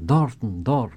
Darton, Dart,